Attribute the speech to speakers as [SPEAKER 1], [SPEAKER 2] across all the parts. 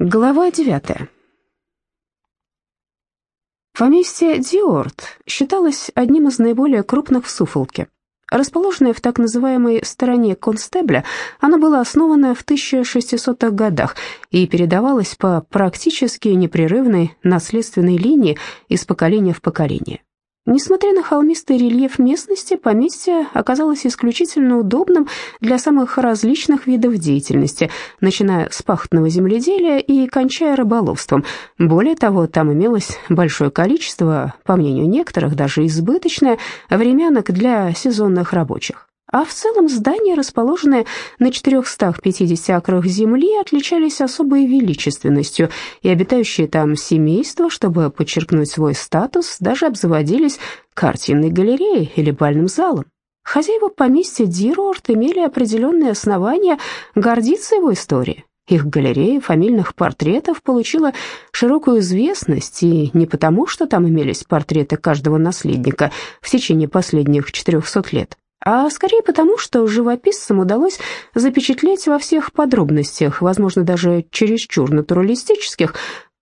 [SPEAKER 1] Глава девятая. Поместье Диорт считалось одним из наиболее крупных в Суфолке. Расположенное в так называемой стороне Констебля, оно было основано в 1600-х годах и передавалось по практически непрерывной наследственной линии из поколения в поколение. Несмотря на холмистый рельеф местности, поместье оказалось исключительно удобным для самых различных видов деятельности, начиная с пахотного земледелия и кончая рыболовством. Более того, там имелось большое количество, по мнению некоторых, даже избыточное, времянок для сезонных рабочих. А в целом здания, расположенные на 450 акрах земли, отличались особой величественностью, и обитающие там семейства, чтобы подчеркнуть свой статус, даже обзаводились картинной галереей или бальным залом. Хозяева поместья Дирорт имели определенные основания гордиться его историей. Их галерея фамильных портретов получила широкую известность, и не потому, что там имелись портреты каждого наследника в течение последних 400 лет, а скорее потому, что живописцам удалось запечатлеть во всех подробностях, возможно, даже чересчур натуралистических,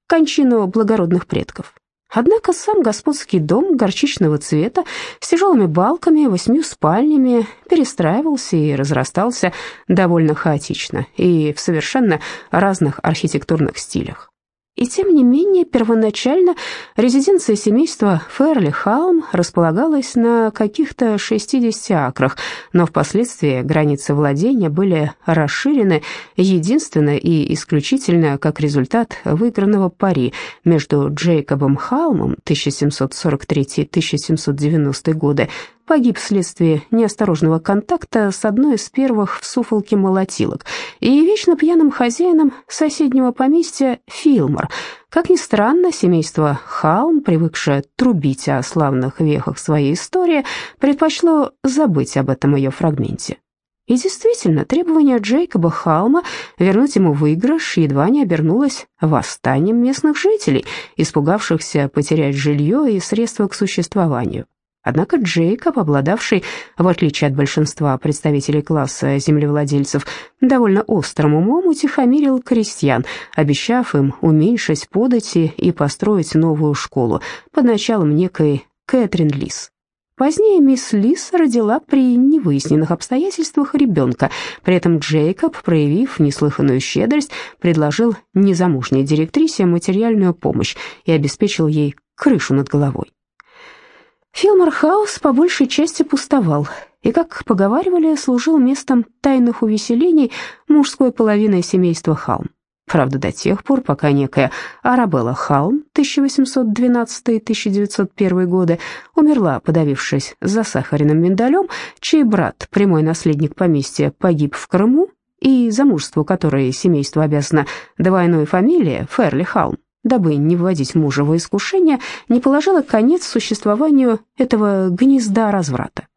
[SPEAKER 1] кончину благородных предков. Однако сам господский дом горчичного цвета с тяжелыми балками, восьмью спальнями перестраивался и разрастался довольно хаотично и в совершенно разных архитектурных стилях. И тем не менее, первоначально резиденция семейства Ферли-Хаум располагалась на каких-то 60 акрах, но впоследствии границы владения были расширены единственно и исключительно как результат выигранного пари между Джейкобом Хаумом 1743-1790 годы погиб вследствие неосторожного контакта с одной из первых в Суфолке молотилок и вечно пьяным хозяином соседнего поместья Филмор. Как ни странно, семейство Халм, привыкшее трубить о славных вехах своей истории, предпочло забыть об этом ее фрагменте. И действительно, требование Джейкоба Халма вернуть ему выигрыш едва не обернулось восстанием местных жителей, испугавшихся потерять жилье и средства к существованию. Однако Джейкоб, обладавший, в отличие от большинства представителей класса землевладельцев, довольно острым умом, утихомирил крестьян, обещав им уменьшить подати и построить новую школу под началом некой Кэтрин Лис. Позднее мисс Лис родила при невыясненных обстоятельствах ребенка. При этом Джейкоб, проявив неслыханную щедрость, предложил незамужней директрисе материальную помощь и обеспечил ей крышу над головой. Филмор-хаус по большей части пустовал и, как поговаривали, служил местом тайных увеселений мужской половины семейства Халм. Правда, до тех пор, пока некая Арабелла Халм 1812-1901 годы умерла, подавившись засахаренным миндалем, чей брат, прямой наследник поместья, погиб в Крыму, и замужеству которой семейство обязано двойной фамилии Ферли Халм, дабы не вводить мужа в искушение, не положила конец существованию этого гнезда разврата.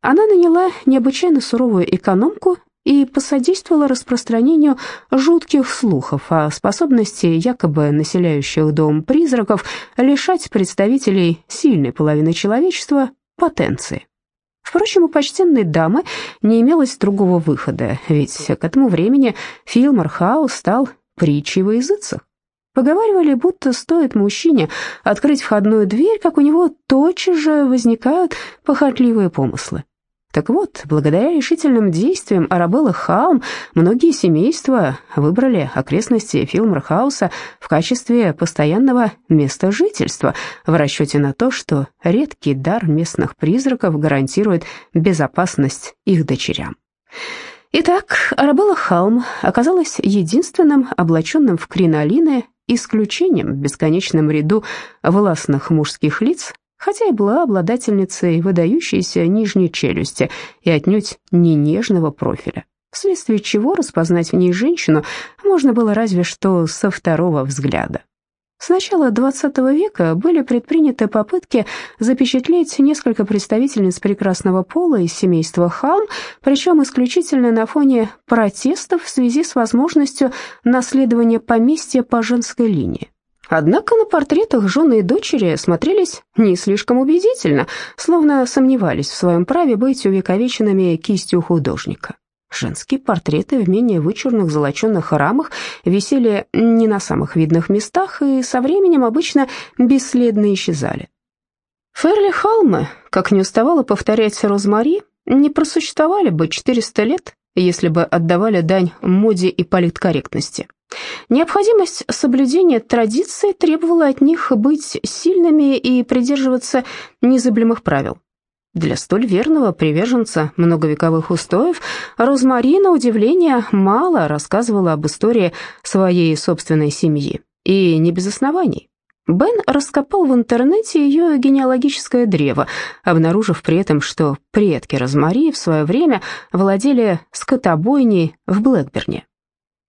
[SPEAKER 1] Она наняла необычайно суровую экономку и посодействовала распространению жутких слухов о способности якобы населяющих дом призраков лишать представителей сильной половины человечества потенции. Впрочем, у почтенной дамы не имелось другого выхода, ведь к этому времени Филмор Хаус стал притчей во языцах. Поговаривали, будто стоит мужчине открыть входную дверь, как у него тотчас же возникают похотливые помыслы. Так вот, благодаря решительным действиям Арабеллы Хаум, многие семейства выбрали окрестности Филморхауса в качестве постоянного места жительства, в расчете на то, что редкий дар местных призраков гарантирует безопасность их дочерям. Итак, Арабелла Халм оказалась единственным облаченным в кринолины исключением в бесконечном ряду властных мужских лиц, хотя и была обладательницей выдающейся нижней челюсти и отнюдь не нежного профиля, вследствие чего распознать в ней женщину можно было разве что со второго взгляда. С начала XX века были предприняты попытки запечатлеть несколько представительниц прекрасного пола из семейства Халм, причем исключительно на фоне протестов в связи с возможностью наследования поместья по женской линии. Однако на портретах жены и дочери смотрелись не слишком убедительно, словно сомневались в своем праве быть увековеченными кистью художника. Женские портреты в менее вычурных золоченных рамах висели не на самых видных местах и со временем обычно бесследно исчезали. Ферли Халмы, как не уставала повторять Розмари, не просуществовали бы 400 лет, если бы отдавали дань моде и политкорректности. Необходимость соблюдения традиций требовала от них быть сильными и придерживаться незыблемых правил. Для столь верного приверженца многовековых устоев Розмари, на удивление, мало рассказывала об истории своей собственной семьи, и не без оснований. Бен раскопал в интернете ее генеалогическое древо, обнаружив при этом, что предки Розмари в свое время владели скотобойней в Блэкберне.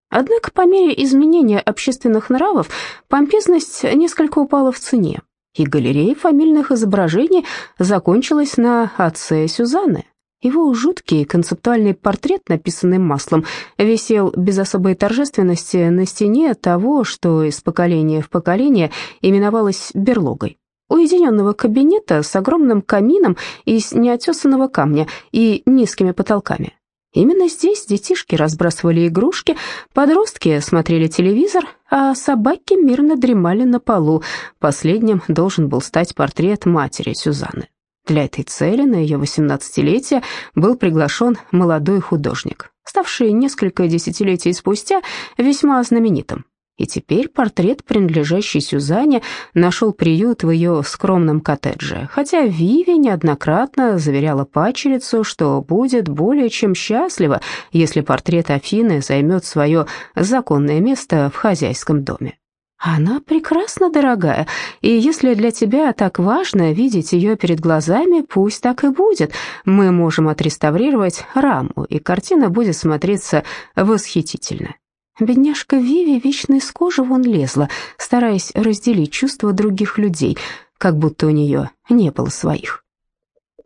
[SPEAKER 1] Однако по мере изменения общественных нравов помпезность несколько упала в цене и галерея фамильных изображений закончилась на отце Сюзанны. Его жуткий концептуальный портрет, написанный маслом, висел без особой торжественности на стене того, что из поколения в поколение именовалось берлогой. Уединенного кабинета с огромным камином из неотесанного камня и низкими потолками. Именно здесь детишки разбрасывали игрушки, подростки смотрели телевизор, а собаки мирно дремали на полу. Последним должен был стать портрет матери Сюзанны. Для этой цели на ее 18-летие был приглашен молодой художник, ставший несколько десятилетий спустя весьма знаменитым. И теперь портрет, принадлежащий Сюзанне, нашел приют в ее скромном коттедже, хотя Виви неоднократно заверяла пачерицу, что будет более чем счастлива, если портрет Афины займет свое законное место в хозяйском доме. Она прекрасна, дорогая, и если для тебя так важно видеть ее перед глазами, пусть так и будет. Мы можем отреставрировать раму, и картина будет смотреться восхитительно. Бедняжка Виви вечно из кожи вон лезла, стараясь разделить чувства других людей, как будто у нее не было своих.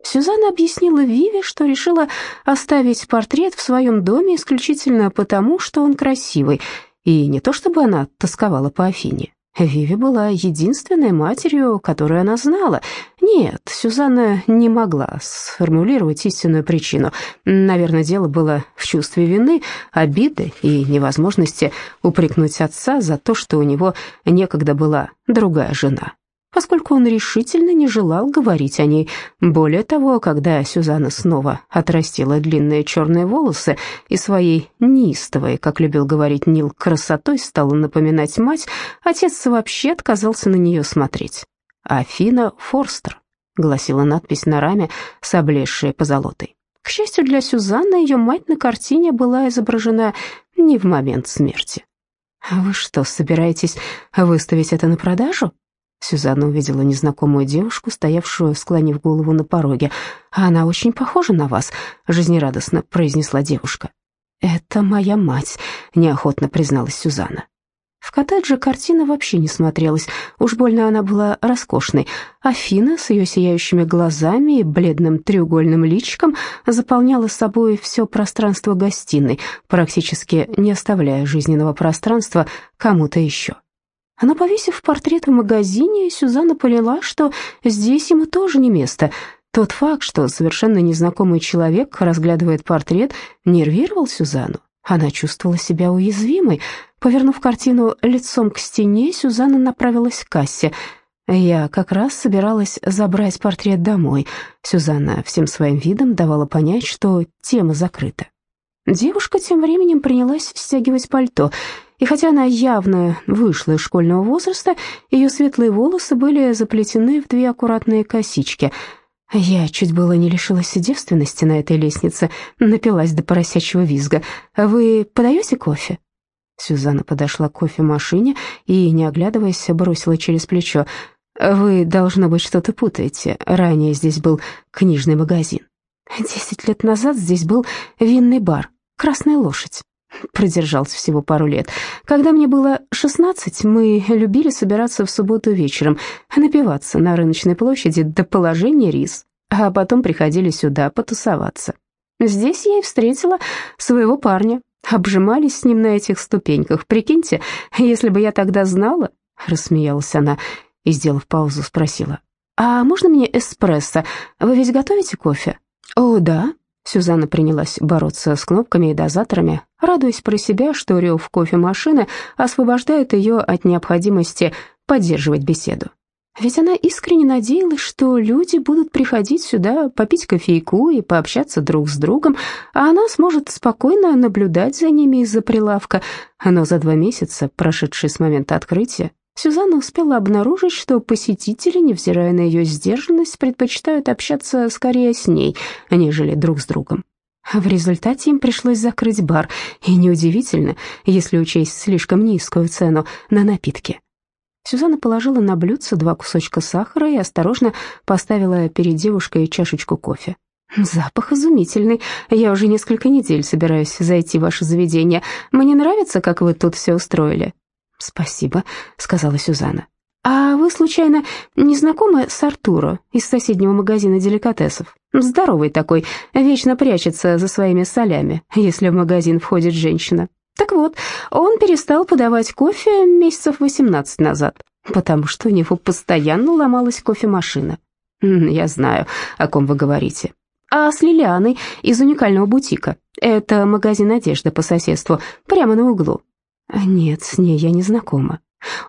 [SPEAKER 1] Сюзанна объяснила Виве, что решила оставить портрет в своем доме исключительно потому, что он красивый, и не то чтобы она тосковала по Афине. Виви была единственной матерью, которую она знала. Нет, Сюзанна не могла сформулировать истинную причину. Наверное, дело было в чувстве вины, обиды и невозможности упрекнуть отца за то, что у него некогда была другая жена поскольку он решительно не желал говорить о ней. Более того, когда Сюзанна снова отрастила длинные черные волосы и своей неистовой, как любил говорить Нил, красотой стала напоминать мать, отец вообще отказался на нее смотреть. «Афина Форстер», — гласила надпись на раме с облезшей позолотой. К счастью для Сюзанны, ее мать на картине была изображена не в момент смерти. «Вы что, собираетесь выставить это на продажу?» Сюзанна увидела незнакомую девушку, стоявшую, склонив голову на пороге. «Она очень похожа на вас», — жизнерадостно произнесла девушка. «Это моя мать», — неохотно призналась Сюзанна. В коттедже картина вообще не смотрелась, уж больно она была роскошной. Афина с ее сияющими глазами и бледным треугольным личиком заполняла собой все пространство гостиной, практически не оставляя жизненного пространства кому-то еще. Но повесив портрет в магазине, Сюзанна поняла, что здесь ему тоже не место. Тот факт, что совершенно незнакомый человек разглядывает портрет, нервировал Сюзанну. Она чувствовала себя уязвимой. Повернув картину лицом к стене, Сюзанна направилась к кассе. «Я как раз собиралась забрать портрет домой». Сюзанна всем своим видом давала понять, что тема закрыта. Девушка тем временем принялась стягивать пальто — и хотя она явно вышла из школьного возраста, ее светлые волосы были заплетены в две аккуратные косички. Я чуть было не лишилась девственности на этой лестнице, напилась до поросячьего визга. «Вы подаете кофе?» Сюзанна подошла к кофемашине и, не оглядываясь, бросила через плечо. «Вы, должно быть, что-то путаете. Ранее здесь был книжный магазин. Десять лет назад здесь был винный бар «Красная лошадь». Продержался всего пару лет. Когда мне было 16, мы любили собираться в субботу вечером, напиваться на рыночной площади до положения рис, а потом приходили сюда потусоваться. Здесь я и встретила своего парня. Обжимались с ним на этих ступеньках. Прикиньте, если бы я тогда знала, рассмеялась она и, сделав паузу, спросила: "А можно мне эспрессо? Вы ведь готовите кофе?" "О, да", Сюзанна принялась бороться с кнопками и дозаторами, радуясь про себя, что рев кофемашины освобождает ее от необходимости поддерживать беседу. Ведь она искренне надеялась, что люди будут приходить сюда попить кофейку и пообщаться друг с другом, а она сможет спокойно наблюдать за ними из-за прилавка. Но за два месяца, прошедшие с момента открытия, Сюзанна успела обнаружить, что посетители, невзирая на ее сдержанность, предпочитают общаться скорее с ней, нежели друг с другом. В результате им пришлось закрыть бар, и неудивительно, если учесть слишком низкую цену на напитки. Сюзанна положила на блюдце два кусочка сахара и осторожно поставила перед девушкой чашечку кофе. «Запах изумительный. Я уже несколько недель собираюсь зайти в ваше заведение. Мне нравится, как вы тут все устроили. «Спасибо», — сказала Сюзанна. «А вы, случайно, не знакомы с Артуро из соседнего магазина деликатесов? Здоровый такой, вечно прячется за своими солями, если в магазин входит женщина. Так вот, он перестал подавать кофе месяцев 18 назад, потому что у него постоянно ломалась кофемашина. Я знаю, о ком вы говорите. А с Лилианой из уникального бутика. Это магазин одежды по соседству, прямо на углу. Нет, с ней я не знакома.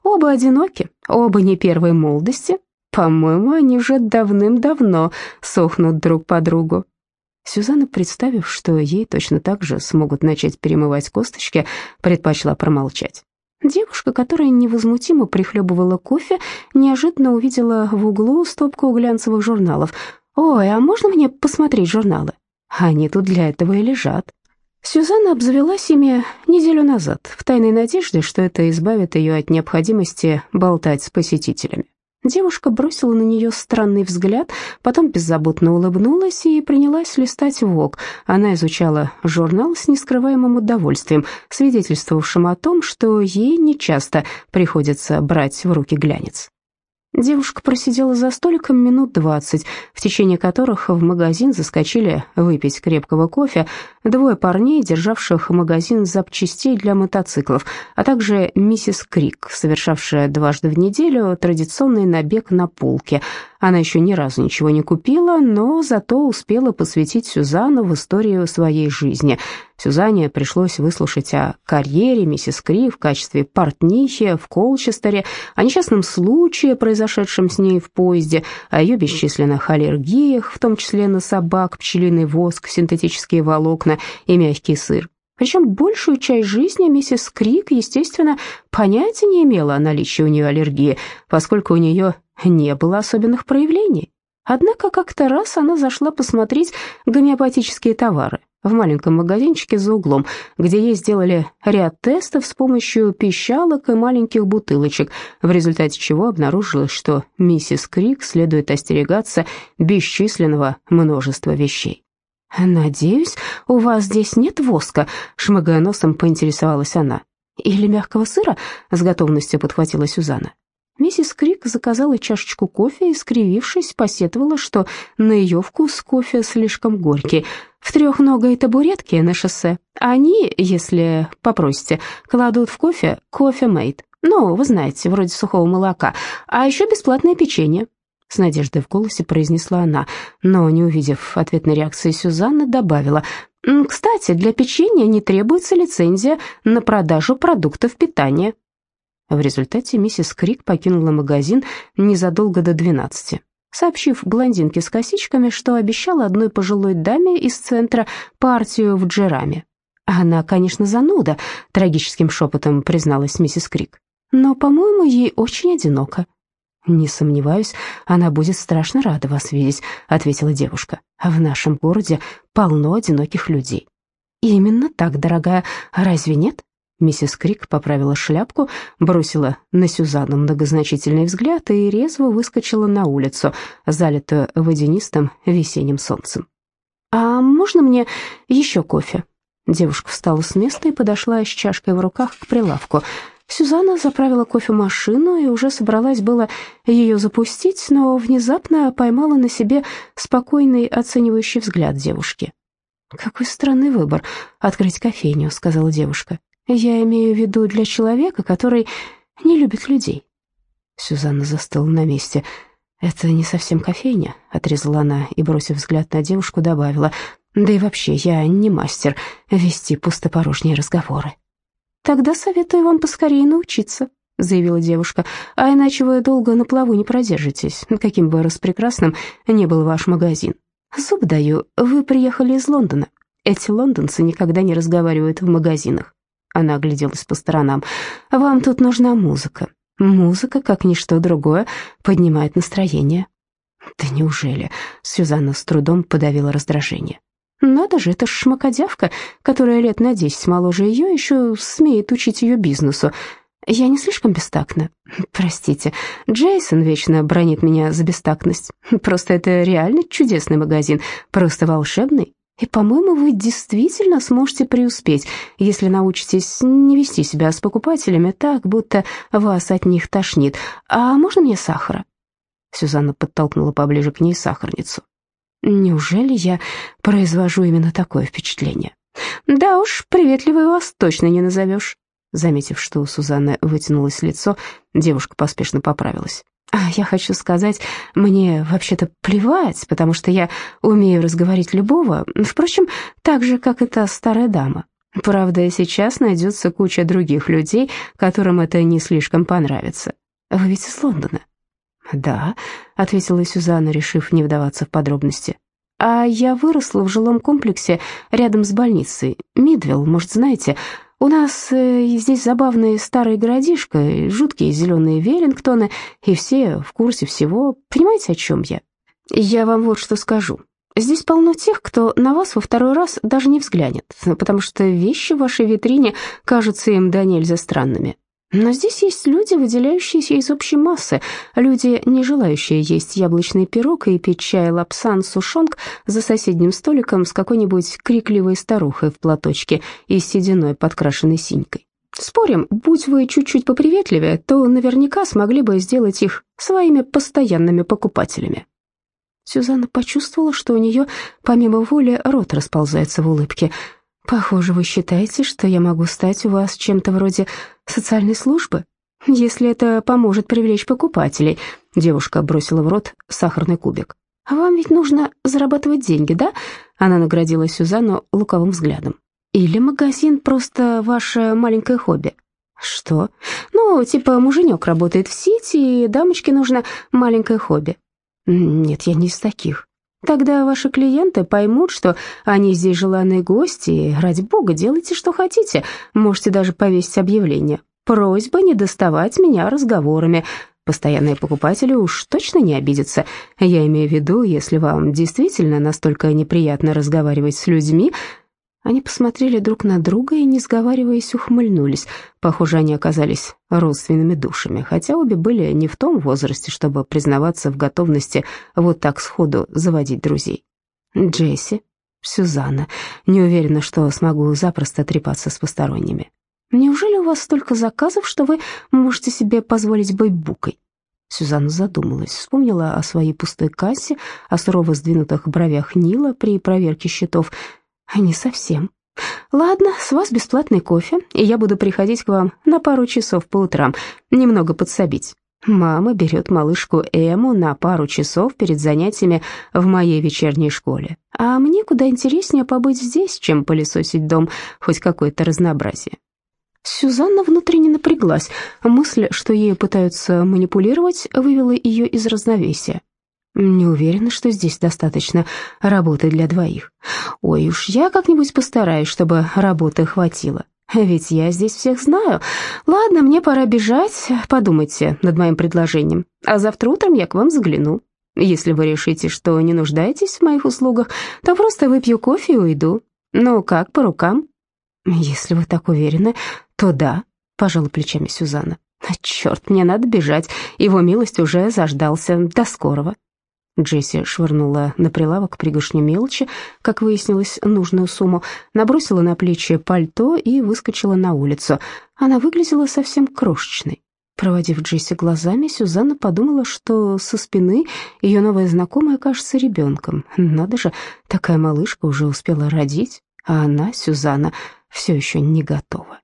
[SPEAKER 1] Оба одиноки, оба не первой молодости. По-моему, они уже давным-давно сохнут друг по другу. Сюзанна, представив, что ей точно так же смогут начать перемывать косточки, предпочла промолчать. Девушка, которая невозмутимо прихлебывала кофе, неожиданно увидела в углу стопку глянцевых журналов. «Ой, а можно мне посмотреть журналы?» «Они тут для этого и лежат». Сюзанна обзавелась ими неделю назад, в тайной надежде, что это избавит ее от необходимости болтать с посетителями. Девушка бросила на нее странный взгляд, потом беззаботно улыбнулась и принялась листать ВОК. Она изучала журнал с нескрываемым удовольствием, свидетельствовавшим о том, что ей нечасто приходится брать в руки глянец. Девушка просидела за столиком минут двадцать, в течение которых в магазин заскочили выпить крепкого кофе двое парней, державших магазин запчастей для мотоциклов, а также миссис Крик, совершавшая дважды в неделю традиционный набег на полке. Она еще ни разу ничего не купила, но зато успела посвятить Сюзанну в историю своей жизни. Сюзанне пришлось выслушать о карьере миссис Кри в качестве портнихи в Колчестере, о несчастном случае, произошедшем с ней в поезде, о ее бесчисленных аллергиях, в том числе на собак, пчелиный воск, синтетические волокна и мягкий сыр. Причем большую часть жизни миссис Крик, естественно, понятия не имела о наличии у нее аллергии, поскольку у нее не было особенных проявлений. Однако как-то раз она зашла посмотреть гомеопатические товары в маленьком магазинчике за углом, где ей сделали ряд тестов с помощью пищалок и маленьких бутылочек, в результате чего обнаружилось, что миссис Крик следует остерегаться бесчисленного множества вещей. «Надеюсь, у вас здесь нет воска?» — шмыгая носом поинтересовалась она. «Или мягкого сыра?» — с готовностью подхватила Сюзанна. Миссис Крик заказала чашечку кофе и, скривившись, посетовала, что на ее вкус кофе слишком горький. В трехногой табуретке на шоссе они, если попросите, кладут в кофе кофе-мейд. Ну, вы знаете, вроде сухого молока. А еще бесплатное печенье. С надеждой в голосе произнесла она, но, не увидев ответной реакции Сюзанны, добавила, «Кстати, для печенья не требуется лицензия на продажу продуктов питания». В результате миссис Крик покинула магазин незадолго до двенадцати, сообщив блондинке с косичками, что обещала одной пожилой даме из центра партию в джераме. «Она, конечно, зануда», — трагическим шепотом призналась миссис Крик, «но, по-моему, ей очень одиноко». «Не сомневаюсь, она будет страшно рада вас видеть», — ответила девушка. «В нашем городе полно одиноких людей». «Именно так, дорогая, разве нет?» Миссис Крик поправила шляпку, бросила на Сюзанну многозначительный взгляд и резво выскочила на улицу, залитую водянистым весенним солнцем. «А можно мне еще кофе?» Девушка встала с места и подошла с чашкой в руках к прилавку. Сюзанна заправила кофемашину и уже собралась было ее запустить, но внезапно поймала на себе спокойный оценивающий взгляд девушки. «Какой странный выбор — открыть кофейню», — сказала девушка. Я имею в виду для человека, который не любит людей. Сюзанна застыла на месте. «Это не совсем кофейня», — отрезала она и, бросив взгляд на девушку, добавила. Да и вообще, я не мастер вести пустопорожние разговоры. Тогда советую вам поскорее научиться, заявила девушка, а иначе вы долго на плаву не продержитесь, каким бы распрекрасным ни был ваш магазин. Зуб даю, вы приехали из Лондона. Эти лондонцы никогда не разговаривают в магазинах. Она огляделась по сторонам. Вам тут нужна музыка. Музыка, как ничто другое, поднимает настроение. Да неужели? Сюзанна с трудом подавила раздражение. Надо же, это шмакодявка, которая лет на десять моложе ее, еще смеет учить ее бизнесу. Я не слишком бестактна? Простите, Джейсон вечно бронит меня за бестактность. Просто это реально чудесный магазин, просто волшебный. И, по-моему, вы действительно сможете преуспеть, если научитесь не вести себя с покупателями так, будто вас от них тошнит. А можно мне сахара?» Сюзанна подтолкнула поближе к ней сахарницу. «Неужели я произвожу именно такое впечатление?» «Да уж, приветливой вас точно не назовешь». Заметив, что у Сузанны вытянулось лицо, девушка поспешно поправилась. А я хочу сказать, мне вообще-то плевать, потому что я умею разговорить любого, впрочем, так же, как эта старая дама. Правда, сейчас найдется куча других людей, которым это не слишком понравится. Вы ведь из Лондона? Да, ответила Сюзанна, решив не вдаваться в подробности. А я выросла в жилом комплексе рядом с больницей. Мидвилл, может, знаете, у нас э, здесь забавный старый городишко, жуткие зеленые Веллингтоны, и все в курсе всего. Понимаете, о чем я? Я вам вот что скажу. Здесь полно тех, кто на вас во второй раз даже не взглянет, потому что вещи в вашей витрине кажутся им до нельзя странными. Но здесь есть люди, выделяющиеся из общей массы, люди, не желающие есть яблочный пирог и пить чай лапсан сушонг за соседним столиком с какой-нибудь крикливой старухой в платочке и сединой, подкрашенной синькой. Спорим, будь вы чуть-чуть поприветливее, то наверняка смогли бы сделать их своими постоянными покупателями. Сюзанна почувствовала, что у нее, помимо воли, рот расползается в улыбке – Похоже, вы считаете, что я могу стать у вас чем-то вроде социальной службы? Если это поможет привлечь покупателей. Девушка бросила в рот сахарный кубик. А вам ведь нужно зарабатывать деньги, да? Она наградила Сюзанну луковым взглядом. Или магазин просто ваше маленькое хобби? Что? Ну, типа муженек работает в сети, и дамочке нужно маленькое хобби. Нет, я не из таких. Тогда ваши клиенты поймут, что они здесь желанные гости, и, ради бога, делайте, что хотите. Можете даже повесить объявление. Просьба не доставать меня разговорами. Постоянные покупатели уж точно не обидятся. Я имею в виду, если вам действительно настолько неприятно разговаривать с людьми, они посмотрели друг на друга и, не сговариваясь, ухмыльнулись. Похоже, они оказались родственными душами, хотя обе были не в том возрасте, чтобы признаваться в готовности вот так сходу заводить друзей. Джесси, Сюзанна, не уверена, что смогу запросто трепаться с посторонними. Неужели у вас столько заказов, что вы можете себе позволить быть букой? Сюзанна задумалась, вспомнила о своей пустой кассе, о сурово сдвинутых бровях Нила при проверке счетов — не совсем. Ладно, с вас бесплатный кофе, и я буду приходить к вам на пару часов по утрам, немного подсобить. Мама берет малышку Эму на пару часов перед занятиями в моей вечерней школе. А мне куда интереснее побыть здесь, чем пылесосить дом, хоть какое-то разнообразие. Сюзанна внутренне напряглась. Мысль, что ею пытаются манипулировать, вывела ее из равновесия. Не уверена, что здесь достаточно работы для двоих. Ой, уж я как-нибудь постараюсь, чтобы работы хватило. Ведь я здесь всех знаю. Ладно, мне пора бежать. Подумайте над моим предложением. А завтра утром я к вам загляну. Если вы решите, что не нуждаетесь в моих услугах, то просто выпью кофе и уйду. Ну, как, по рукам? Если вы так уверены, то да, пожала плечами Сюзанна. Черт, мне надо бежать. Его милость уже заждался. До скорого. Джесси швырнула на прилавок пригоршню мелочи, как выяснилось, нужную сумму, набросила на плечи пальто и выскочила на улицу. Она выглядела совсем крошечной. Проводив Джесси глазами, Сюзанна подумала, что со спины ее новая знакомая кажется ребенком. Надо же, такая малышка уже успела родить, а она, Сюзанна, все еще не готова.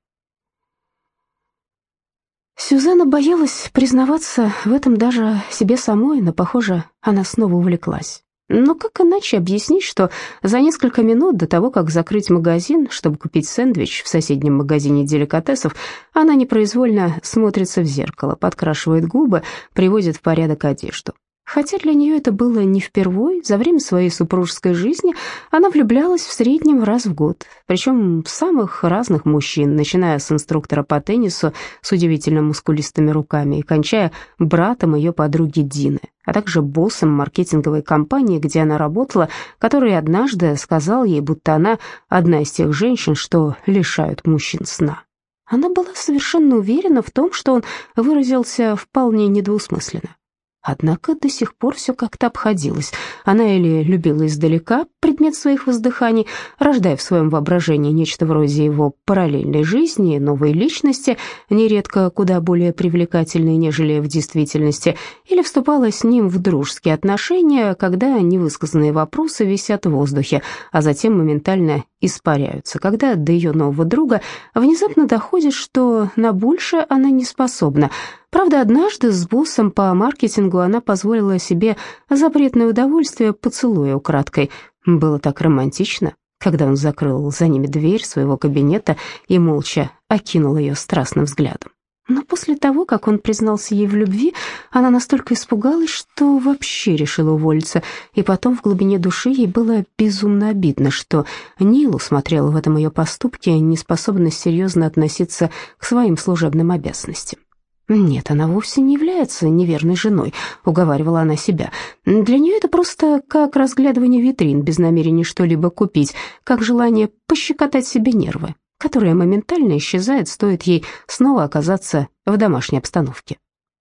[SPEAKER 1] Сюзанна боялась признаваться в этом даже себе самой, но, похоже, она снова увлеклась. Но как иначе объяснить, что за несколько минут до того, как закрыть магазин, чтобы купить сэндвич в соседнем магазине деликатесов, она непроизвольно смотрится в зеркало, подкрашивает губы, приводит в порядок одежду. Хотя для нее это было не впервой, за время своей супружеской жизни она влюблялась в среднем раз в год, причем в самых разных мужчин, начиная с инструктора по теннису с удивительно мускулистыми руками и кончая братом ее подруги Дины, а также боссом маркетинговой компании, где она работала, который однажды сказал ей, будто она одна из тех женщин, что лишают мужчин сна. Она была совершенно уверена в том, что он выразился вполне недвусмысленно. Однако до сих пор все как-то обходилось. Она или любила издалека предмет своих воздыханий, рождая в своем воображении нечто вроде его параллельной жизни, новой личности, нередко куда более привлекательной, нежели в действительности, или вступала с ним в дружеские отношения, когда невысказанные вопросы висят в воздухе, а затем моментально испаряются, когда до ее нового друга внезапно доходит, что на большее она не способна – Правда, однажды с боссом по маркетингу она позволила себе запретное удовольствие поцелуя украдкой. Было так романтично, когда он закрыл за ними дверь своего кабинета и молча окинул ее страстным взглядом. Но после того, как он признался ей в любви, она настолько испугалась, что вообще решила уволиться, и потом в глубине души ей было безумно обидно, что Нил усмотрела в этом ее поступке неспособность серьезно относиться к своим служебным обязанностям. «Нет, она вовсе не является неверной женой», — уговаривала она себя. «Для нее это просто как разглядывание витрин без намерения что-либо купить, как желание пощекотать себе нервы, которое моментально исчезает, стоит ей снова оказаться в домашней обстановке».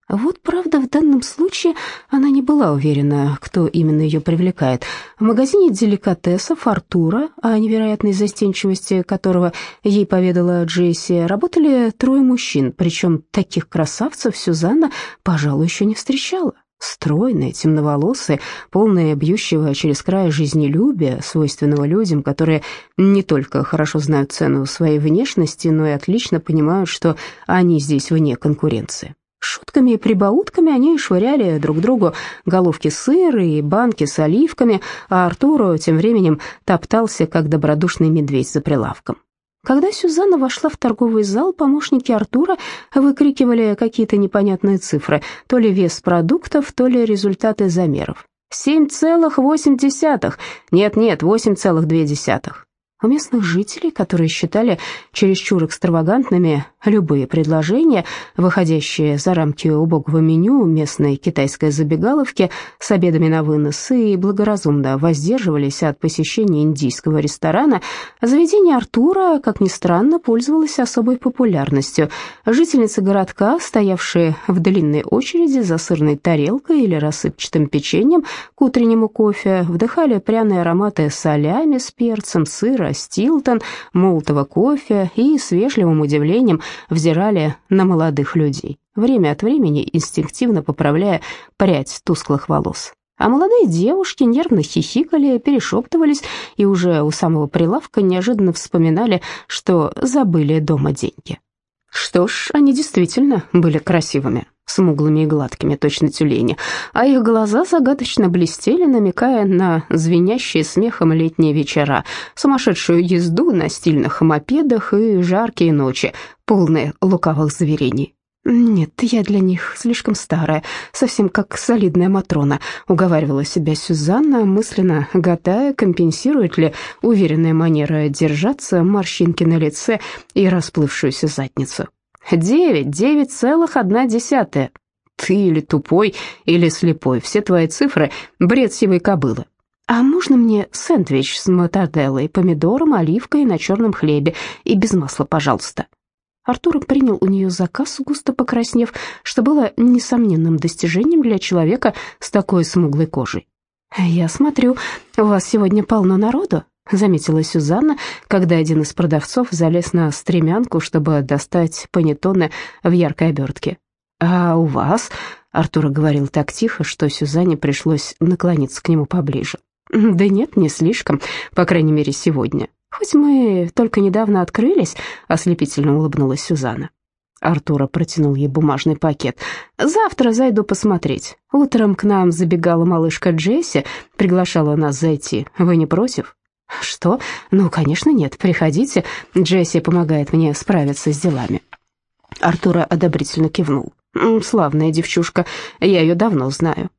[SPEAKER 1] Вот, правда, в данном случае она не была уверена, кто именно ее привлекает. В магазине деликатесов Артура, о невероятной застенчивости которого ей поведала Джесси, работали трое мужчин, причем таких красавцев Сюзанна, пожалуй, еще не встречала. Стройные, темноволосые, полные бьющего через край жизнелюбия, свойственного людям, которые не только хорошо знают цену своей внешности, но и отлично понимают, что они здесь вне конкуренции. Шутками и прибаутками они швыряли друг другу головки сыра и банки с оливками, а Артуру тем временем топтался, как добродушный медведь за прилавком. Когда Сюзанна вошла в торговый зал, помощники Артура выкрикивали какие-то непонятные цифры, то ли вес продуктов, то ли результаты замеров. «Семь целых восемь десятых! Нет-нет, восемь целых две десятых!» У местных жителей, которые считали чересчур экстравагантными любые предложения, выходящие за рамки убогого меню местной китайской забегаловки с обедами на вынос и благоразумно воздерживались от посещения индийского ресторана, заведение Артура, как ни странно, пользовалось особой популярностью. Жительницы городка, стоявшие в длинной очереди за сырной тарелкой или рассыпчатым печеньем к утреннему кофе, вдыхали пряные ароматы солями с перцем, сыра, Стилтон, молотого кофе и с вежливым удивлением взирали на молодых людей, время от времени инстинктивно поправляя прядь тусклых волос. А молодые девушки нервно хихикали, перешептывались и уже у самого прилавка неожиданно вспоминали, что забыли дома деньги. Что ж, они действительно были красивыми смуглыми и гладкими, точно тюлени, а их глаза загадочно блестели, намекая на звенящие смехом летние вечера, сумасшедшую езду на стильных мопедах и жаркие ночи, полные лукавых заверений. «Нет, я для них слишком старая, совсем как солидная Матрона», — уговаривала себя Сюзанна, мысленно гадая, компенсирует ли уверенная манера держаться морщинки на лице и расплывшуюся задницу. Девять, девять целых одна десятая. Ты или тупой, или слепой, все твои цифры — бред сивой кобылы. А можно мне сэндвич с мотаделлой, помидором, оливкой на черном хлебе и без масла, пожалуйста?» Артур принял у нее заказ, густо покраснев, что было несомненным достижением для человека с такой смуглой кожей. «Я смотрю, у вас сегодня полно народу», — заметила Сюзанна, когда один из продавцов залез на стремянку, чтобы достать панеттоне в яркой обертке. «А у вас?» — Артур говорил так тихо, что Сюзанне пришлось наклониться к нему поближе. «Да нет, не слишком, по крайней мере, сегодня. Хоть мы только недавно открылись», — ослепительно улыбнулась Сюзанна. Артура протянул ей бумажный пакет. «Завтра зайду посмотреть. Утром к нам забегала малышка Джесси, приглашала нас зайти. Вы не против?» «Что? Ну, конечно, нет. Приходите. Джесси помогает мне справиться с делами». Артура одобрительно кивнул. «Славная девчушка. Я ее давно знаю.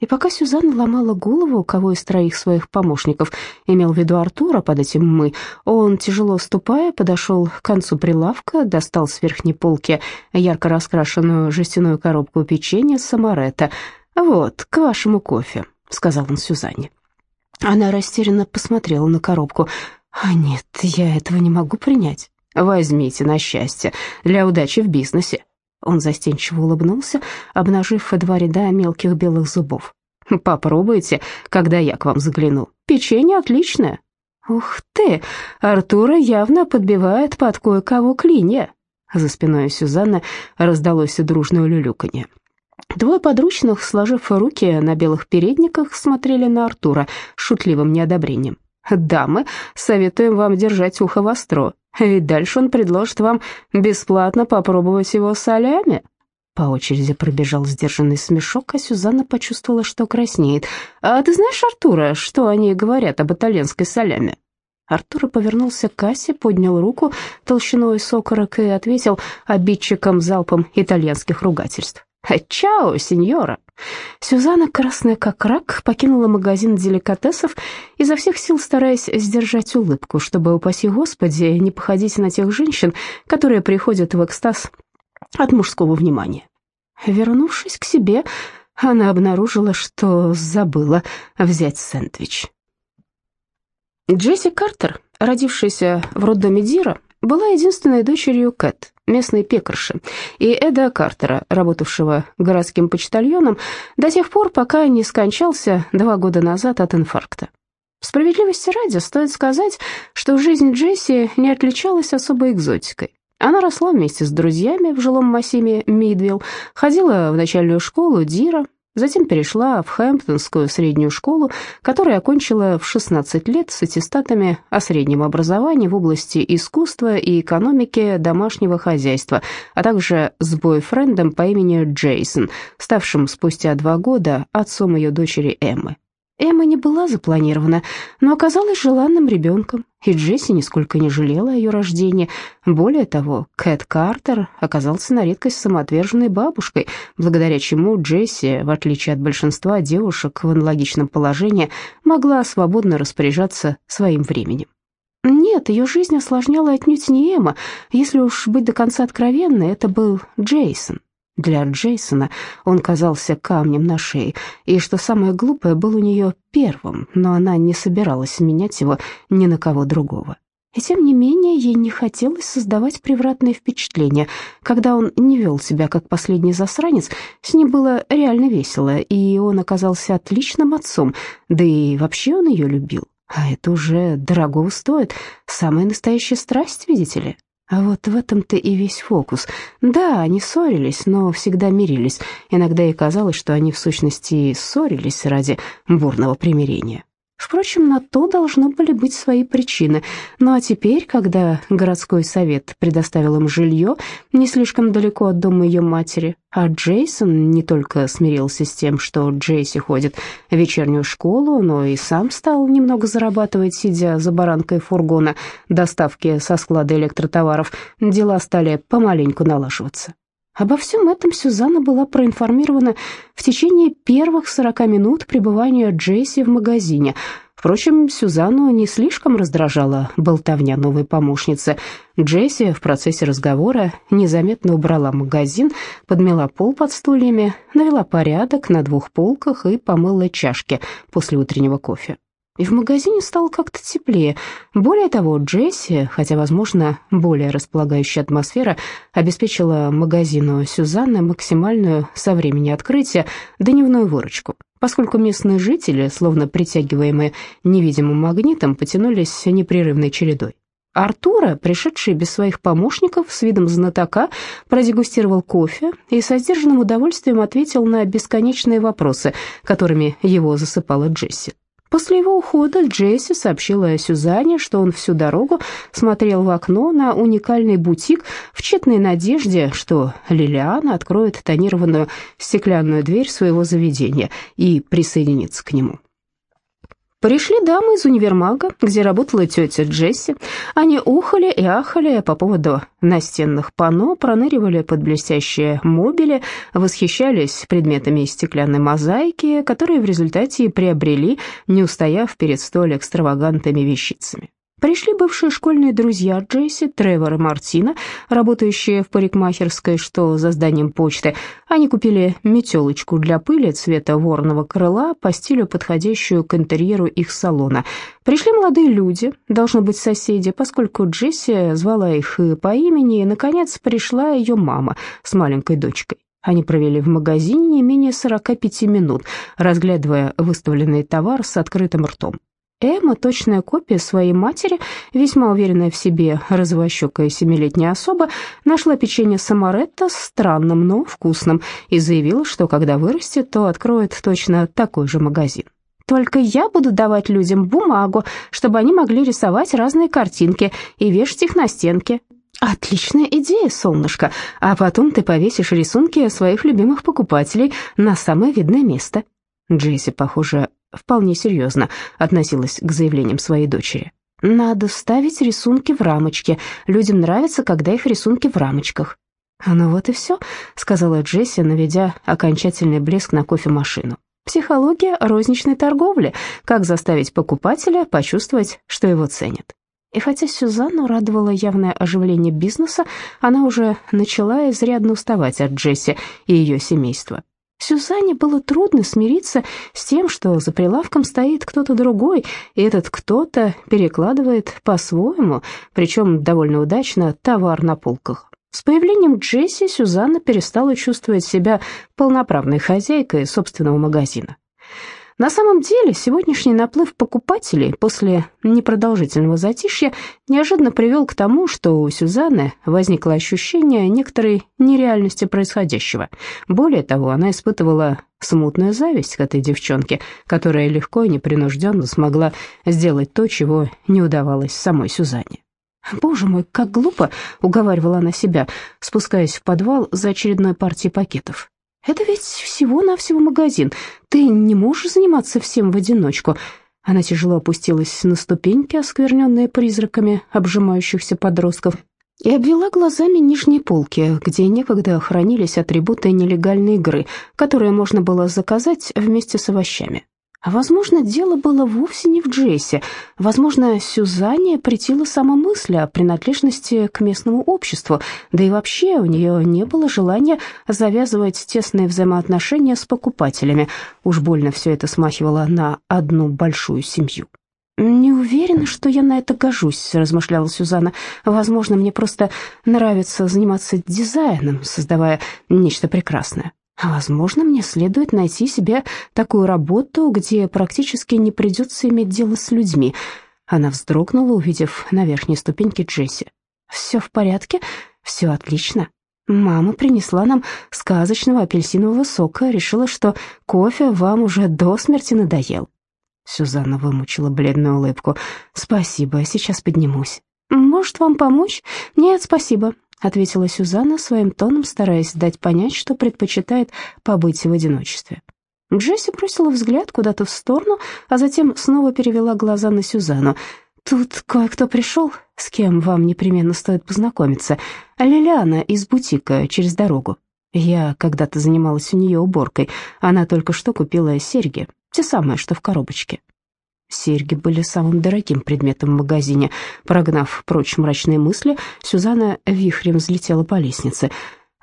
[SPEAKER 1] И пока Сюзанна ломала голову, кого из троих своих помощников имел в виду Артура под этим «мы», он, тяжело ступая, подошел к концу прилавка, достал с верхней полки ярко раскрашенную жестяную коробку печенья с самаретто. «Вот, к вашему кофе», — сказал он Сюзанне. Она растерянно посмотрела на коробку. «А нет, я этого не могу принять. Возьмите на счастье, для удачи в бизнесе». Он застенчиво улыбнулся, обнажив два ряда мелких белых зубов. «Попробуйте, когда я к вам загляну. Печенье отличное». «Ух ты! Артура явно подбивает под кое-кого клинья». За спиной Сюзанны раздалось дружное люлюканье. Двое подручных, сложив руки на белых передниках, смотрели на Артура с шутливым неодобрением. «Дамы, советуем вам держать ухо востро. Ведь дальше он предложит вам бесплатно попробовать его солями». По очереди пробежал сдержанный смешок, а Сюзанна почувствовала, что краснеет. «А ты знаешь, Артура, что они говорят об итальянской солями?» Артур повернулся к кассе, поднял руку толщиной сокорок и ответил обидчикам залпом итальянских ругательств. «Чао, сеньора!» Сюзанна, красная как рак, покинула магазин деликатесов, изо всех сил стараясь сдержать улыбку, чтобы, упаси Господи, не походить на тех женщин, которые приходят в экстаз от мужского внимания. Вернувшись к себе, она обнаружила, что забыла взять сэндвич. Джесси Картер, родившаяся в роддоме Дира, была единственной дочерью Кэт, местной пекарши, и Эда Картера, работавшего городским почтальоном, до тех пор, пока не скончался два года назад от инфаркта. Справедливости ради стоит сказать, что жизнь Джесси не отличалась особой экзотикой. Она росла вместе с друзьями в жилом массиве Мидвилл, ходила в начальную школу Дира, Затем перешла в Хэмптонскую среднюю школу, которую окончила в 16 лет с аттестатами о среднем образовании в области искусства и экономики домашнего хозяйства, а также с бойфрендом по имени Джейсон, ставшим спустя два года отцом ее дочери Эммы. Эмма не была запланирована, но оказалась желанным ребенком, и Джесси нисколько не жалела о ее рождении. Более того, Кэт Картер оказался на редкость самоотверженной бабушкой, благодаря чему Джесси, в отличие от большинства девушек в аналогичном положении, могла свободно распоряжаться своим временем. Нет, ее жизнь осложняла отнюдь не Эмма. Если уж быть до конца откровенной, это был Джейсон. Для Джейсона он казался камнем на шее, и, что самое глупое, был у нее первым, но она не собиралась менять его ни на кого другого. И тем не менее ей не хотелось создавать превратные впечатления. Когда он не вел себя как последний засранец, с ним было реально весело, и он оказался отличным отцом, да и вообще он ее любил. А это уже дорого стоит, самая настоящая страсть, видите ли. А вот в этом-то и весь фокус. Да, они ссорились, но всегда мирились. Иногда и казалось, что они в сущности ссорились ради бурного примирения. Впрочем, на то должны были быть свои причины. Ну а теперь, когда городской совет предоставил им жилье не слишком далеко от дома ее матери, а Джейсон не только смирился с тем, что Джейси ходит в вечернюю школу, но и сам стал немного зарабатывать, сидя за баранкой фургона доставки со склада электротоваров, дела стали помаленьку налаживаться. Обо всем этом Сюзанна была проинформирована в течение первых сорока минут пребывания Джесси в магазине. Впрочем, Сюзанну не слишком раздражала болтовня новой помощницы. Джесси в процессе разговора незаметно убрала магазин, подмела пол под стульями, навела порядок на двух полках и помыла чашки после утреннего кофе. И в магазине стало как-то теплее. Более того, Джесси, хотя, возможно, более располагающая атмосфера, обеспечила магазину Сюзанны максимальную со времени открытия дневную выручку, поскольку местные жители, словно притягиваемые невидимым магнитом, потянулись непрерывной чередой. Артура, пришедший без своих помощников, с видом знатока, продегустировал кофе и со сдержанным удовольствием ответил на бесконечные вопросы, которыми его засыпала Джесси. После его ухода Джесси сообщила Сюзанне, что он всю дорогу смотрел в окно на уникальный бутик в тщетной надежде, что Лилиана откроет тонированную стеклянную дверь своего заведения и присоединится к нему. Пришли дамы из универмага, где работала тетя Джесси. Они ухали и ахали по поводу настенных панно, проныривали под блестящие мобили, восхищались предметами из стеклянной мозаики, которые в результате приобрели, не устояв перед столь экстравагантными вещицами. Пришли бывшие школьные друзья Джесси, Тревор и Мартина, работающие в парикмахерской, что за зданием почты. Они купили метелочку для пыли цвета ворного крыла по стилю, подходящую к интерьеру их салона. Пришли молодые люди, должно быть соседи, поскольку Джесси звала их по имени, и, наконец, пришла ее мама с маленькой дочкой. Они провели в магазине не менее 45 минут, разглядывая выставленный товар с открытым ртом. Эмма, точная копия своей матери, весьма уверенная в себе розовощекая семилетняя особа, нашла печенье Самаретто странным, но вкусным и заявила, что когда вырастет, то откроет точно такой же магазин. «Только я буду давать людям бумагу, чтобы они могли рисовать разные картинки и вешать их на стенке», «Отличная идея, солнышко, а потом ты повесишь рисунки своих любимых покупателей на самое видное место». Джесси, похоже, вполне серьезно относилась к заявлениям своей дочери. «Надо ставить рисунки в рамочке. Людям нравится, когда их рисунки в рамочках». «Ну вот и все», — сказала Джесси, наведя окончательный блеск на кофемашину. «Психология розничной торговли. Как заставить покупателя почувствовать, что его ценят». И хотя Сюзанну радовало явное оживление бизнеса, она уже начала изрядно уставать от Джесси и ее семейства. Сюзанне было трудно смириться с тем, что за прилавком стоит кто-то другой, и этот кто-то перекладывает по-своему, причем довольно удачно, товар на полках. С появлением Джесси Сюзанна перестала чувствовать себя полноправной хозяйкой собственного магазина. На самом деле, сегодняшний наплыв покупателей после непродолжительного затишья неожиданно привел к тому, что у Сюзанны возникло ощущение некоторой нереальности происходящего. Более того, она испытывала смутную зависть к этой девчонке, которая легко и непринужденно смогла сделать то, чего не удавалось самой Сюзанне. «Боже мой, как глупо!» — уговаривала она себя, спускаясь в подвал за очередной партией пакетов. Это ведь всего-навсего магазин. Ты не можешь заниматься всем в одиночку». Она тяжело опустилась на ступеньки, оскверненные призраками обжимающихся подростков, и обвела глазами нижние полки, где некогда хранились атрибуты нелегальной игры, которые можно было заказать вместе с овощами. А возможно, дело было вовсе не в Джессе. Возможно, Сюзанне претила сама мысль о принадлежности к местному обществу, да и вообще у нее не было желания завязывать тесные взаимоотношения с покупателями. Уж больно все это смахивало на одну большую семью. «Не уверена, что я на это гожусь», — размышляла Сюзанна. «Возможно, мне просто нравится заниматься дизайном, создавая нечто прекрасное. Возможно, мне следует найти себе такую работу, где практически не придется иметь дело с людьми. Она вздрогнула, увидев на верхней ступеньке Джесси. «Все в порядке? Все отлично. Мама принесла нам сказочного апельсинового сока, решила, что кофе вам уже до смерти надоел». Сюзанна вымучила бледную улыбку. «Спасибо, сейчас поднимусь». «Может, вам помочь?» «Нет, спасибо ответила Сюзанна своим тоном, стараясь дать понять, что предпочитает побыть в одиночестве. Джесси бросила взгляд куда-то в сторону, а затем снова перевела глаза на Сюзанну. «Тут кое-кто пришел, с кем вам непременно стоит познакомиться. Лилиана из бутика через дорогу. Я когда-то занималась у нее уборкой. Она только что купила серьги, те самые, что в коробочке. Серьги были самым дорогим предметом в магазине. Прогнав прочь мрачные мысли, Сюзанна вихрем взлетела по лестнице.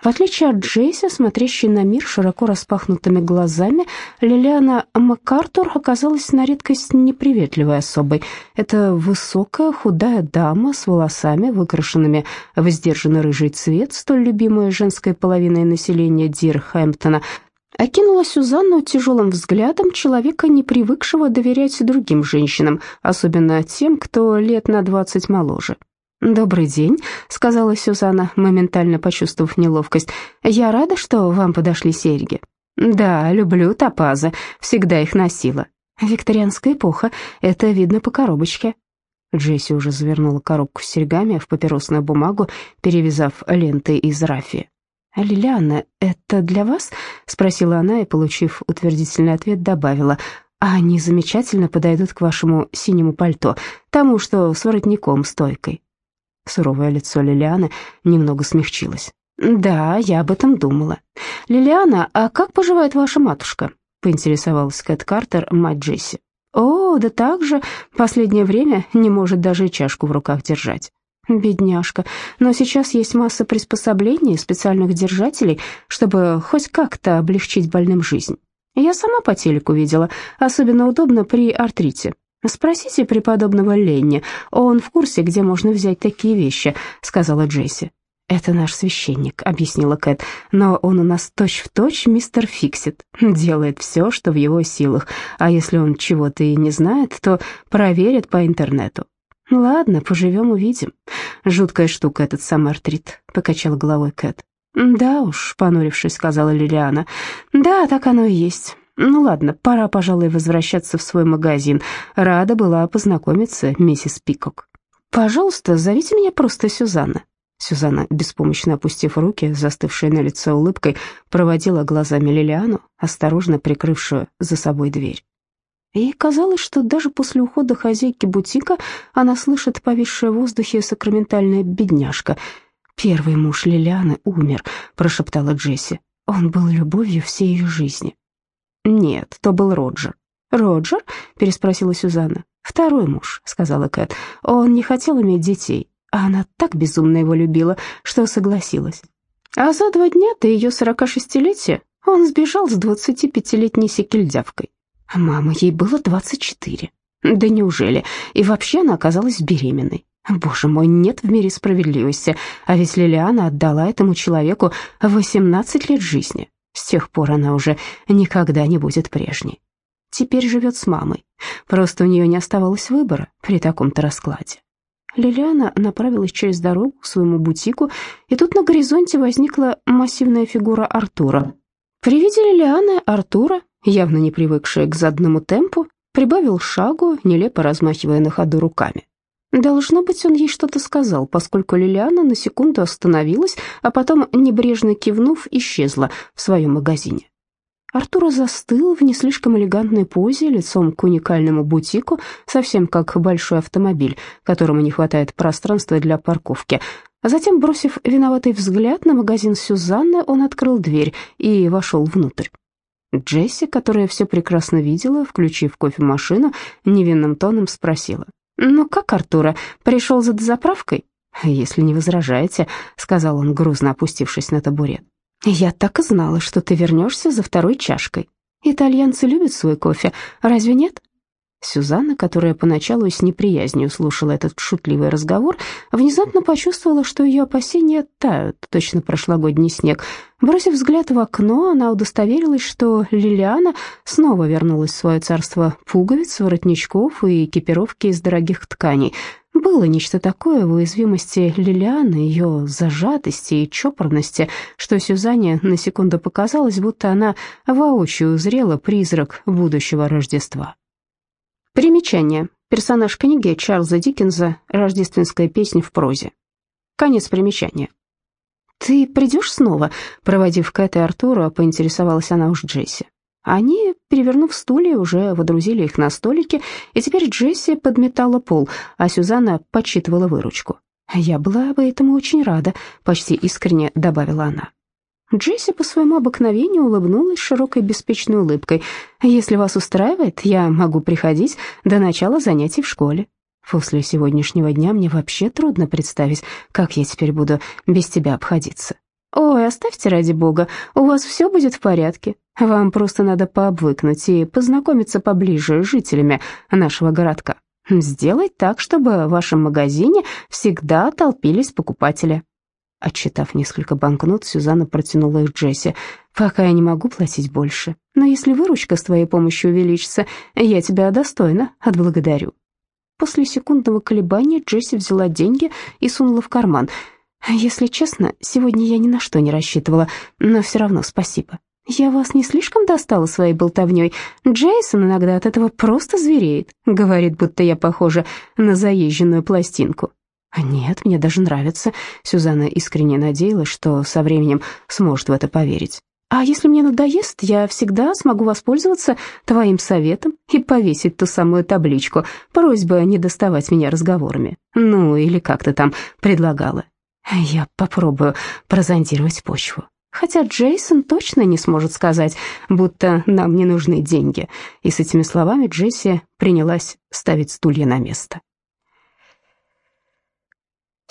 [SPEAKER 1] В отличие от Джейси, смотрящей на мир широко распахнутыми глазами, Лилиана МакАртур оказалась на редкость неприветливой особой. Это высокая, худая дама с волосами, выкрашенными в сдержанный рыжий цвет, столь любимая женской половиной населения Дирхэмптона, Окинула Сюзанну тяжелым взглядом человека, не привыкшего доверять другим женщинам, особенно тем, кто лет на двадцать моложе. «Добрый день», — сказала Сюзанна, моментально почувствовав неловкость. «Я рада, что вам подошли серьги». «Да, люблю топазы, всегда их носила». «Викторианская эпоха, это видно по коробочке». Джесси уже завернула коробку с серьгами в папиросную бумагу, перевязав лентой из рафии. «Лилиана, это для вас?» — спросила она и, получив утвердительный ответ, добавила. «А они замечательно подойдут к вашему синему пальто, тому, что с воротником-стойкой». Суровое лицо Лилианы немного смягчилось. «Да, я об этом думала. Лилиана, а как поживает ваша матушка?» — поинтересовалась Кэт Картер, мать Джесси. «О, да так же, последнее время не может даже чашку в руках держать». Бедняжка. Но сейчас есть масса приспособлений, специальных держателей, чтобы хоть как-то облегчить больным жизнь. Я сама по телеку видела, особенно удобно при артрите. Спросите преподобного Ленни, он в курсе, где можно взять такие вещи, сказала Джесси. «Это наш священник», — объяснила Кэт, «но он у нас точь-в-точь точь мистер Фиксит, делает все, что в его силах, а если он чего-то и не знает, то проверит по интернету. «Ладно, поживем, увидим. Жуткая штука этот самый артрит», — покачала головой Кэт. «Да уж», — понурившись, сказала Лилиана. «Да, так оно и есть. Ну ладно, пора, пожалуй, возвращаться в свой магазин. Рада была познакомиться, миссис Пикок. Пожалуйста, зовите меня просто Сюзанна». Сюзанна, беспомощно опустив руки, застывшая на лицо улыбкой, проводила глазами Лилиану, осторожно прикрывшую за собой дверь. Ей казалось, что даже после ухода хозяйки бутика она слышит повисшее в воздухе сакраментальная бедняжка. «Первый муж Лилианы умер», — прошептала Джесси. «Он был любовью всей ее жизни». «Нет, то был Роджер». «Роджер?» — переспросила Сюзанна. «Второй муж», — сказала Кэт. «Он не хотел иметь детей, а она так безумно его любила, что согласилась. А за два дня до ее сорока шестилетия он сбежал с двадцати пятилетней секельдявкой. Мама, ей было 24. Да неужели? И вообще она оказалась беременной. Боже мой, нет в мире справедливости. А ведь Лилиана отдала этому человеку 18 лет жизни. С тех пор она уже никогда не будет прежней. Теперь живет с мамой. Просто у нее не оставалось выбора при таком-то раскладе. Лилиана направилась через дорогу к своему бутику, и тут на горизонте возникла массивная фигура Артура. При виде Лилианы Артура явно не привыкший к заданному темпу, прибавил шагу, нелепо размахивая на ходу руками. Должно быть, он ей что-то сказал, поскольку Лилиана на секунду остановилась, а потом, небрежно кивнув, исчезла в своем магазине. Артура застыл в не слишком элегантной позе, лицом к уникальному бутику, совсем как большой автомобиль, которому не хватает пространства для парковки. А затем, бросив виноватый взгляд на магазин Сюзанны, он открыл дверь и вошел внутрь. Джесси, которая все прекрасно видела, включив кофемашину, невинным тоном спросила. «Ну как, Артура, пришел за дозаправкой?» «Если не возражаете», — сказал он, грузно опустившись на табурет. «Я так и знала, что ты вернешься за второй чашкой. Итальянцы любят свой кофе, разве нет?» Сюзанна, которая поначалу с неприязнью слушала этот шутливый разговор, внезапно почувствовала, что ее опасения тают, точно прошлогодний снег. Бросив взгляд в окно, она удостоверилась, что Лилиана снова вернулась в свое царство пуговиц, воротничков и экипировки из дорогих тканей. Было нечто такое в уязвимости Лилианы, ее зажатости и чопорности, что Сюзанне на секунду показалось, будто она воочию узрела призрак будущего Рождества. Примечание. Персонаж книги Чарльза Диккенса «Рождественская песня в прозе». Конец примечания. «Ты придешь снова?» Проводив Кэт и Артура, поинтересовалась она уж Джесси. Они, перевернув стулья, уже водрузили их на столики, и теперь Джесси подметала пол, а Сюзанна подсчитывала выручку. «Я была бы этому очень рада», — почти искренне добавила она. Джесси по своему обыкновению улыбнулась широкой беспечной улыбкой. «Если вас устраивает, я могу приходить до начала занятий в школе. После сегодняшнего дня мне вообще трудно представить, как я теперь буду без тебя обходиться». «Ой, оставьте ради бога, у вас все будет в порядке. Вам просто надо пообвыкнуть и познакомиться поближе с жителями нашего городка. Сделать так, чтобы в вашем магазине всегда толпились покупатели». Отчитав несколько банкнот, Сюзанна протянула их Джесси. «Пока я не могу платить больше, но если выручка с твоей помощью увеличится, я тебя достойно отблагодарю». После секундного колебания Джесси взяла деньги и сунула в карман. «Если честно, сегодня я ни на что не рассчитывала, но все равно спасибо. «Я вас не слишком достала своей болтовней? Джейсон иногда от этого просто звереет. Говорит, будто я похожа на заезженную пластинку». «Нет, мне даже нравится». Сюзанна искренне надеялась, что со временем сможет в это поверить. «А если мне надоест, я всегда смогу воспользоваться твоим советом и повесить ту самую табличку. Просьба не доставать меня разговорами. Ну, или как ты там предлагала. Я попробую прозондировать почву». Хотя Джейсон точно не сможет сказать, будто нам не нужны деньги. И с этими словами Джесси принялась ставить стулья на место.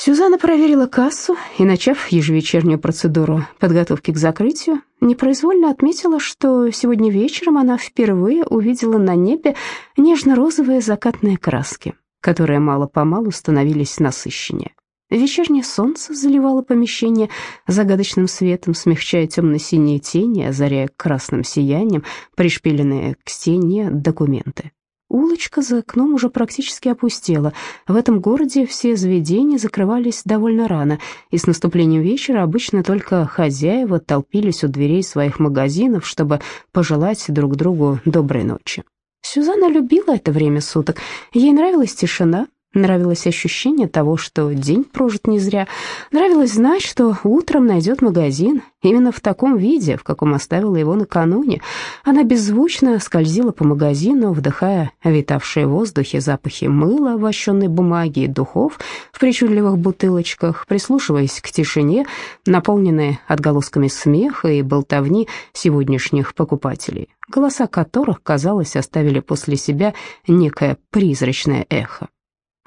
[SPEAKER 1] Сюзанна проверила кассу и, начав ежевечернюю процедуру подготовки к закрытию, непроизвольно отметила, что сегодня вечером она впервые увидела на небе нежно-розовые закатные краски, которые мало-помалу становились насыщеннее. Вечернее солнце заливало помещение загадочным светом, смягчая темно-синие тени, озаряя красным сиянием пришпиленные к стене документы. Улочка за окном уже практически опустела. В этом городе все заведения закрывались довольно рано, и с наступлением вечера обычно только хозяева толпились у дверей своих магазинов, чтобы пожелать друг другу доброй ночи. Сюзанна любила это время суток. Ей нравилась тишина, Нравилось ощущение того, что день прожит не зря. Нравилось знать, что утром найдет магазин именно в таком виде, в каком оставила его накануне. Она беззвучно скользила по магазину, вдыхая витавшие в воздухе запахи мыла, вощенной бумаги и духов в причудливых бутылочках, прислушиваясь к тишине, наполненной отголосками смеха и болтовни сегодняшних покупателей, голоса которых, казалось, оставили после себя некое призрачное эхо.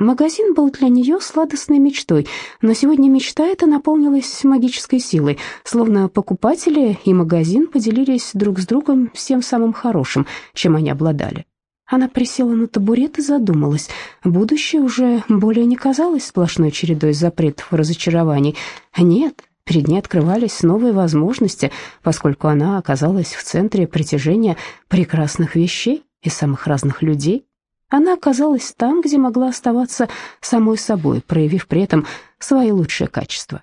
[SPEAKER 1] Магазин был для нее сладостной мечтой, но сегодня мечта эта наполнилась магической силой, словно покупатели и магазин поделились друг с другом всем самым хорошим, чем они обладали. Она присела на табурет и задумалась. Будущее уже более не казалось сплошной чередой запретов и разочарований. Нет, перед ней открывались новые возможности, поскольку она оказалась в центре притяжения прекрасных вещей и самых разных людей. Она оказалась там, где могла оставаться самой собой, проявив при этом свои лучшие качества.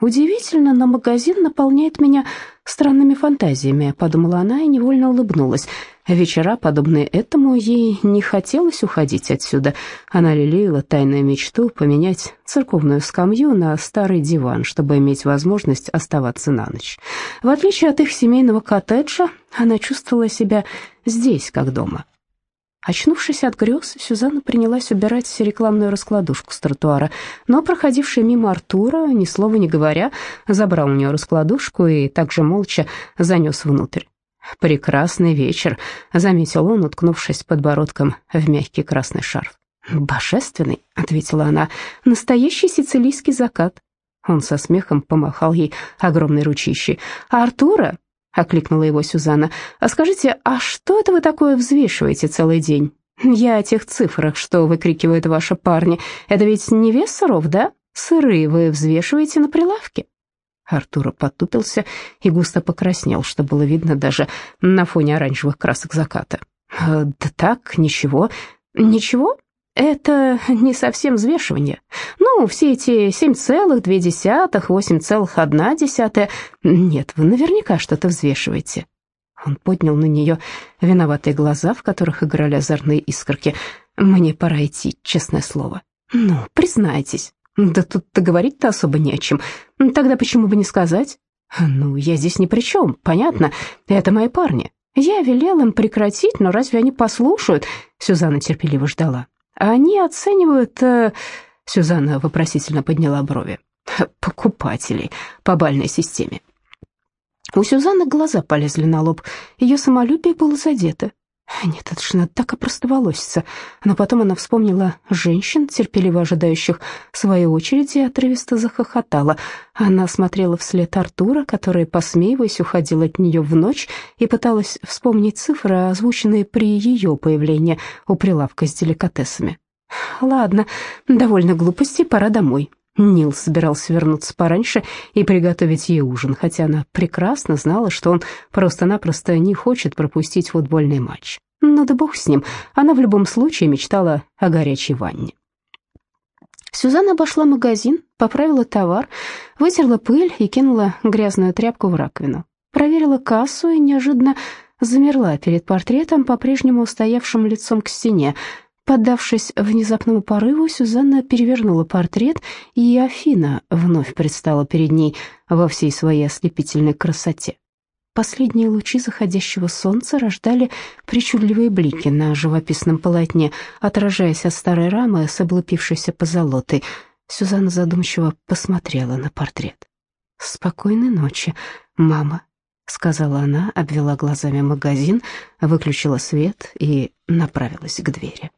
[SPEAKER 1] «Удивительно, но магазин наполняет меня странными фантазиями», — подумала она и невольно улыбнулась. Вечера, подобные этому, ей не хотелось уходить отсюда. Она лелеяла тайную мечту поменять церковную скамью на старый диван, чтобы иметь возможность оставаться на ночь. В отличие от их семейного коттеджа, она чувствовала себя здесь, как дома. Очнувшись от грез, Сюзанна принялась убирать рекламную раскладушку с тротуара, но проходивший мимо Артура, ни слова не говоря, забрал у нее раскладушку и также молча занес внутрь. «Прекрасный вечер», — заметил он, уткнувшись подбородком в мягкий красный шарф. «Божественный», — ответила она, — «настоящий сицилийский закат». Он со смехом помахал ей огромной ручищей. «А Артура — окликнула его Сюзанна. «А скажите, а что это вы такое взвешиваете целый день? Я о тех цифрах, что выкрикивают ваши парни. Это ведь не вес сыров, да? Сыры вы взвешиваете на прилавке?» Артура потупился и густо покраснел, что было видно даже на фоне оранжевых красок заката. «Э, «Да так, ничего». «Ничего? Это не совсем взвешивание. Ну, все эти семь целых две десятых, восемь целых одна десятая. Нет, вы наверняка что-то взвешиваете. Он поднял на нее виноватые глаза, в которых играли озорные искорки. «Мне пора идти, честное слово». «Ну, признайтесь». «Да тут-то говорить-то особо не о чем. Тогда почему бы не сказать?» «Ну, я здесь ни при чем, понятно. Это мои парни. Я велел им прекратить, но разве они послушают?» Сюзанна терпеливо ждала. Они оценивают... Э, Сюзанна вопросительно подняла брови. Покупателей по бальной системе. У Сюзанны глаза полезли на лоб. Ее самолюбие было задето. Нет, это ж надо так опростоволоситься. Но потом она вспомнила женщин, терпеливо ожидающих своей очереди, и отрывисто захохотала. Она смотрела вслед Артура, который, посмеиваясь, уходил от нее в ночь и пыталась вспомнить цифры, озвученные при ее появлении у прилавка с деликатесами. «Ладно, довольно глупостей, пора домой». Нил собирался вернуться пораньше и приготовить ей ужин, хотя она прекрасно знала, что он просто-напросто не хочет пропустить футбольный матч. Но да бог с ним, она в любом случае мечтала о горячей ванне. Сюзанна обошла магазин, поправила товар, вытерла пыль и кинула грязную тряпку в раковину. проверила кассу и неожиданно замерла перед портретом, по-прежнему стоявшим лицом к стене. Поддавшись внезапному порыву, Сюзанна перевернула портрет, и Афина вновь предстала перед ней во всей своей ослепительной красоте. Последние лучи заходящего солнца рождали причудливые блики на живописном полотне, отражаясь от старой рамы с облупившейся позолотой. Сюзанна задумчиво посмотрела на портрет. «Спокойной ночи, мама», — сказала она, обвела глазами магазин, выключила свет и направилась к двери.